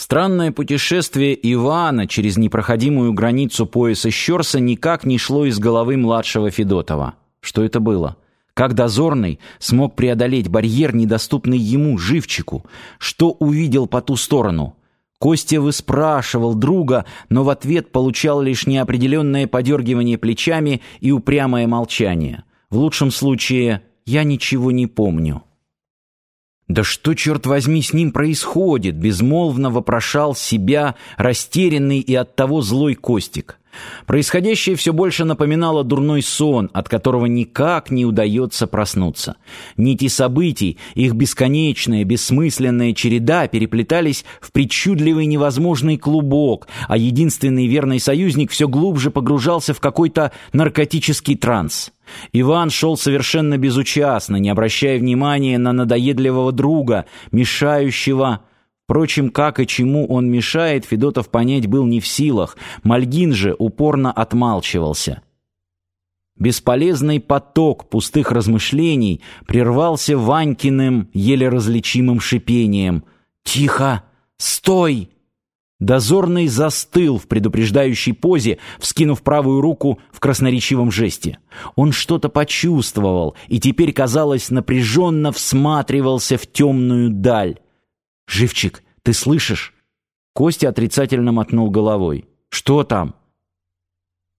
Странное путешествие Ивана через непроходимую границу пояса Щерса никак не шло из головы младшего Федотова. Что это было? Как дозорный смог преодолеть барьер, недоступный ему, живчику? Что увидел по ту сторону? Костя выспрашивал друга, но в ответ получал лишь неопределенное подергивание плечами и упрямое молчание. В лучшем случае «я ничего не помню». Да что, черт возьми, с ним происходит? Безмолвно вопрошал себя растерянный и оттого злой Костик. Происходящее все больше напоминало дурной сон, от которого никак не удается проснуться. Нити событий, их бесконечная, бессмысленная череда переплетались в причудливый невозможный клубок, а единственный верный союзник все глубже погружался в какой-то наркотический транс. Иван шел совершенно безучастно, не обращая внимания на надоедливого друга, мешающего... Впрочем, как и чему он мешает, Федотов понять был не в силах. Мальгин же упорно отмалчивался. Бесполезный поток пустых размышлений прервался Ванькиным, еле различимым шипением. «Тихо! Стой!» Дозорный застыл в предупреждающей позе, вскинув правую руку в красноречивом жесте. Он что-то почувствовал и теперь, казалось, напряженно всматривался в темную даль. «Живчик, ты слышишь?» Костя отрицательно мотнул головой. «Что там?»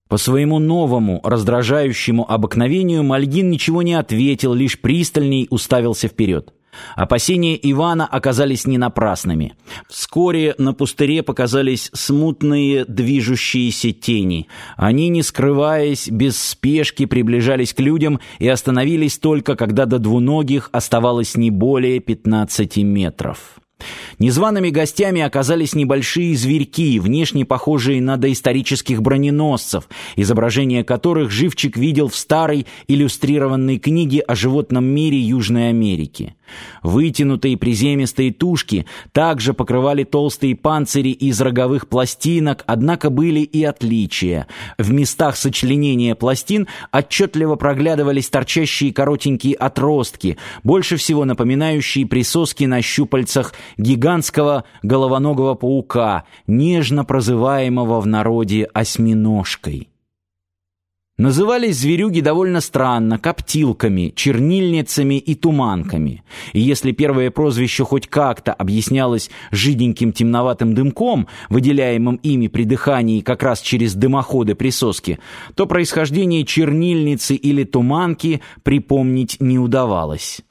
По своему новому, раздражающему обыкновению Мальгин ничего не ответил, лишь пристальней уставился вперед. Опасения Ивана оказались не напрасными. Вскоре на пустыре показались смутные движущиеся тени. Они, не скрываясь, без спешки приближались к людям и остановились только, когда до двуногих оставалось не более 15 метров. Незваными гостями оказались небольшие зверьки, внешне похожие на доисторических броненосцев, изображение которых Живчик видел в старой иллюстрированной книге о животном мире Южной Америки. Вытянутые приземистые тушки также покрывали толстые панцири из роговых пластинок, однако были и отличия. В местах сочленения пластин отчетливо проглядывались торчащие коротенькие отростки, больше всего напоминающие присоски на щупальцах гигантского головоногого паука, нежно прозываемого в народе осьминожкой. Назывались зверюги довольно странно, коптилками, чернильницами и туманками. И если первое прозвище хоть как-то объяснялось жиденьким темноватым дымком, выделяемым ими при дыхании как раз через дымоходы-присоски, то происхождение чернильницы или туманки припомнить не удавалось.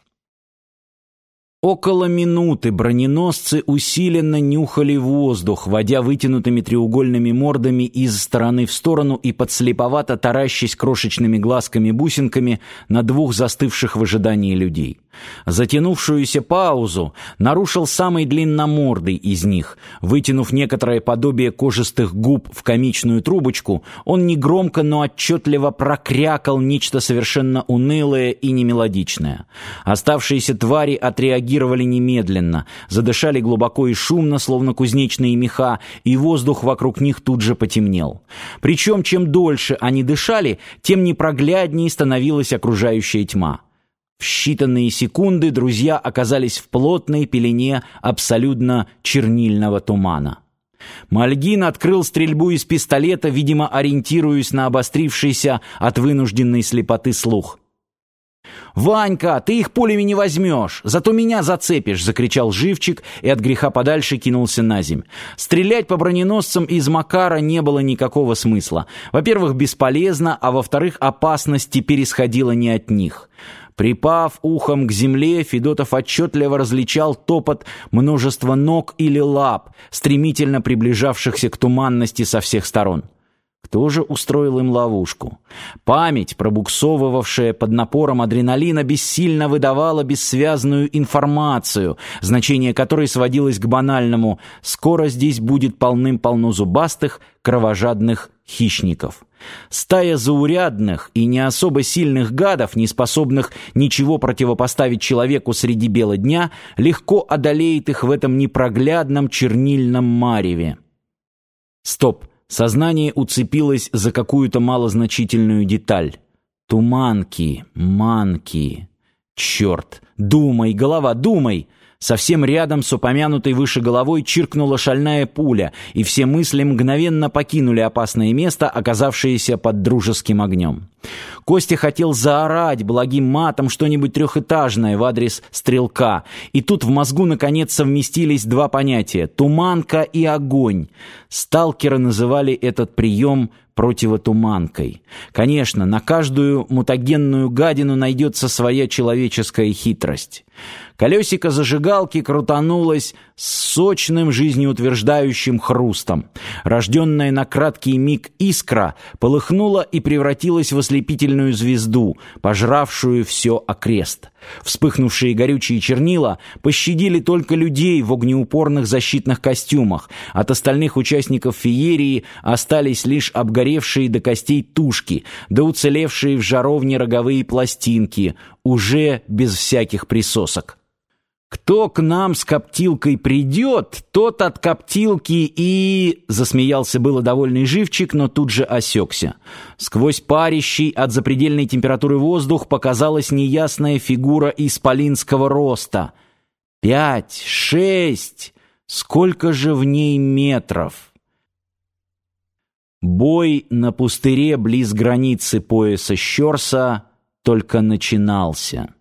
Около минуты броненосцы усиленно нюхали воздух, водя вытянутыми треугольными мордами из стороны в сторону и подслеповато таращась крошечными глазками-бусинками на двух застывших в ожидании людей. Затянувшуюся паузу нарушил самый длинномордый из них. Вытянув некоторое подобие кожистых губ в комичную трубочку, он негромко, но отчетливо прокрякал нечто совершенно унылое и немелодичное. Оставшиеся твари отреагировали немедленно, задышали глубоко и шумно, словно кузнечные меха, и воздух вокруг них тут же потемнел. Причем, чем дольше они дышали, тем непрогляднее становилась окружающая тьма. В считанные секунды друзья оказались в плотной пелене абсолютно чернильного тумана. Мальгин открыл стрельбу из пистолета, видимо, ориентируясь на обострившийся от вынужденной слепоты слух. «Ванька, ты их пулями не возьмешь, зато меня зацепишь!» — закричал живчик и от греха подальше кинулся на земь. Стрелять по броненосцам из Макара не было никакого смысла. Во-первых, бесполезно, а во-вторых, опасность теперь исходила не от них. Припав ухом к земле, Федотов отчетливо различал топот множества ног или лап, стремительно приближавшихся к туманности со всех сторон. Кто же устроил им ловушку? Память, пробуксовывавшая под напором адреналина, бессильно выдавала бессвязную информацию, значение которой сводилось к банальному «скоро здесь будет полным-полно зубастых, кровожадных хищников». Стая заурядных и не особо сильных гадов, не способных ничего противопоставить человеку среди бела дня, легко одолеет их в этом непроглядном чернильном мареве. Стоп! Сознание уцепилось за какую-то малозначительную деталь. Туманки, манки. Черт! Думай, голова, думай! Совсем рядом с упомянутой выше головой чиркнула шальная пуля, и все мысли мгновенно покинули опасное место, оказавшееся под дружеским огнем. Костя хотел заорать благим матом что-нибудь трехэтажное в адрес стрелка, и тут в мозгу наконец совместились два понятия — туманка и огонь. Сталкеры называли этот прием противотуманкой. Конечно, на каждую мутагенную гадину найдется своя человеческая хитрость. Колесико зажигалки крутанулось с сочным жизнеутверждающим хрустом. Рожденная на краткий миг искра полыхнула и превратилась в ослепительную звезду, пожравшую все окрест. Вспыхнувшие горючие чернила пощадили только людей в огнеупорных защитных костюмах. От остальных участников феерии остались лишь обгоревшие до костей тушки, да уцелевшие в жаровне роговые пластинки, уже без всяких присосок. «Кто к нам с коптилкой придет, тот от коптилки и...» Засмеялся было довольный живчик, но тут же осекся. Сквозь парящий от запредельной температуры воздух показалась неясная фигура исполинского роста. «Пять, шесть! Сколько же в ней метров?» Бой на пустыре близ границы пояса Щорса только начинался.